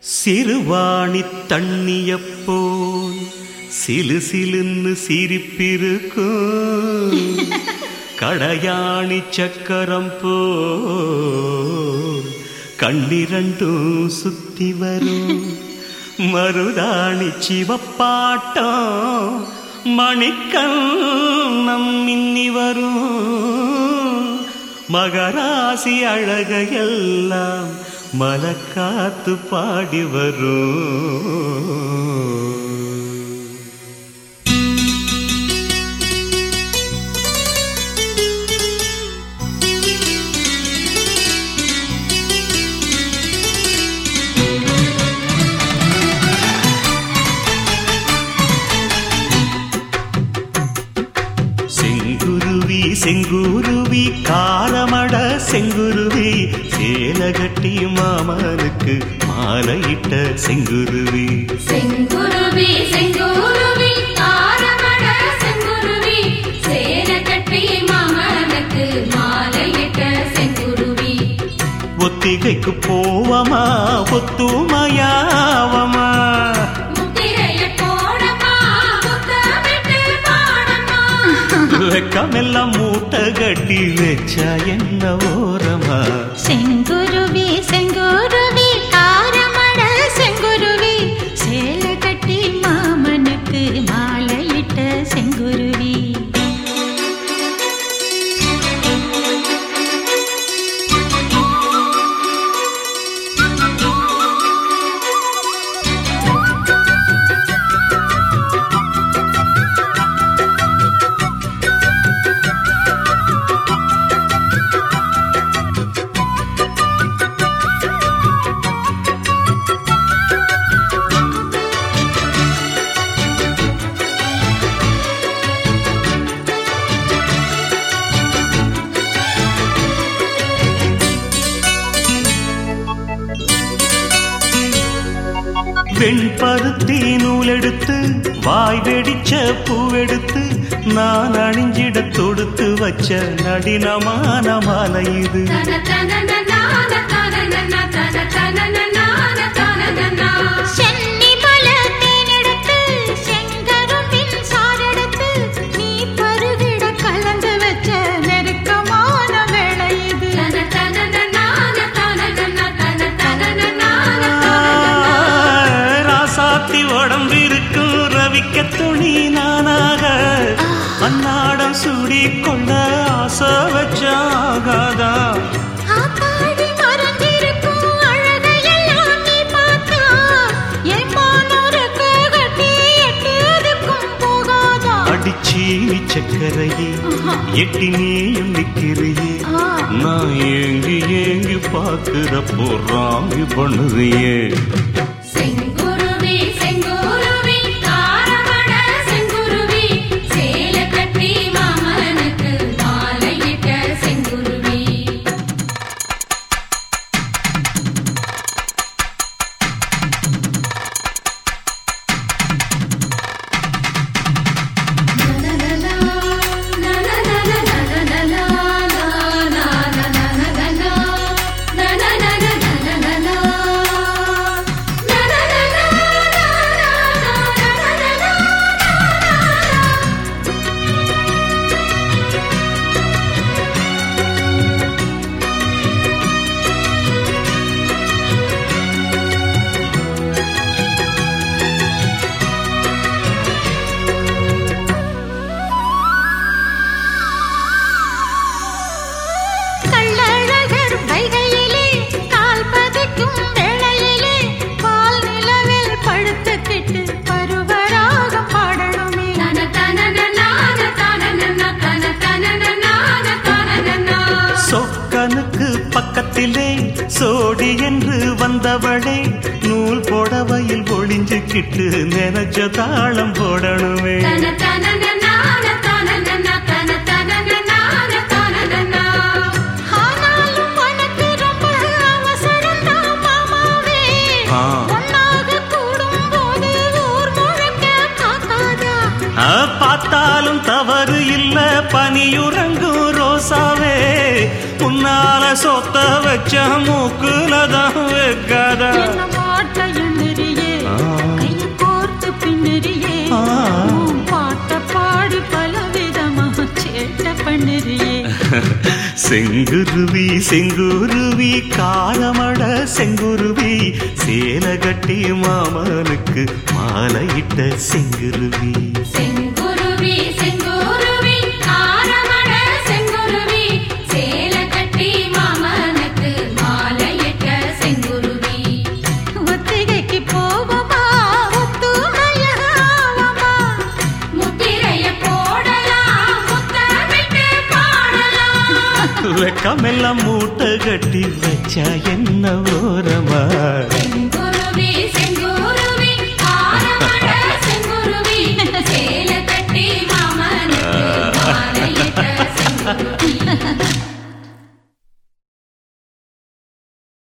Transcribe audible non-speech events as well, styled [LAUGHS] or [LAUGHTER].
சிறுவாணி தண்ணியப்போல் சிலு சிலுன்னு சிரிப்பிருக்கும். [LAUGHS] கடையாணி சக்கரம் போல் கண்ணிரண்டும் சுத்தி வரும். [LAUGHS] மருதாணி சிவப்பாட்டம் மணிக்கண்ணம் மின்னி வரும். மகராசி அழகையெல்லாம் மலக்காத்து பாடி வரும். செங்குருவி செங்குருவி காலமட செங்குரு சேலகட்டி மாமனுக்கு மாலையிட்ட செங்குருவி. செங்குருவி செங்குருவி கட்டி ஒத்திகைக்கு போவமா ஒத்துமையாவமா வெக்கமெல்லாம் மூட்டை கட்டி வச்சா என்ன ஓரமா? செங்குருவி செங்குரு வெண்பருத்தி நூலெடுத்து வாய் வெடிச்ச பூவெடுத்து நான் அணிஞ்சிட தொடுத்து வச்ச நடினமான மாலை இது. சென்னி ரவிக்க துணி நானாக அன்னாடம் சூடி கொள்ள ஆசை வச்சாகாதா? அடிச்சி சக்கரையே எட்டி நீயும் நிக்கிறியே நான் ஏங்கி ஏங்கி பாக்குறப்போ ராமி பண்ணுறியே. வந்தவளே நூல் புடவையில் ஒளிஞ்சுக்கிட்டு நினைச்ச தாளம் போடணுமே. பார்த்தாலும் தவறு இல்ல பனியுறங்கும் ரோசாவே. மேலால சொத்த வச்ச மூக்குல தான் வைக்காத செங்குருவி செங்குருவி காலமட செங்குருவி சேலை கட்டி மாமனுக்கு மாலையிட்ட செங்குருவி. செங்கு பாடலாம் மூட்டை கட்டி வச்சா என்ன ஓரமா?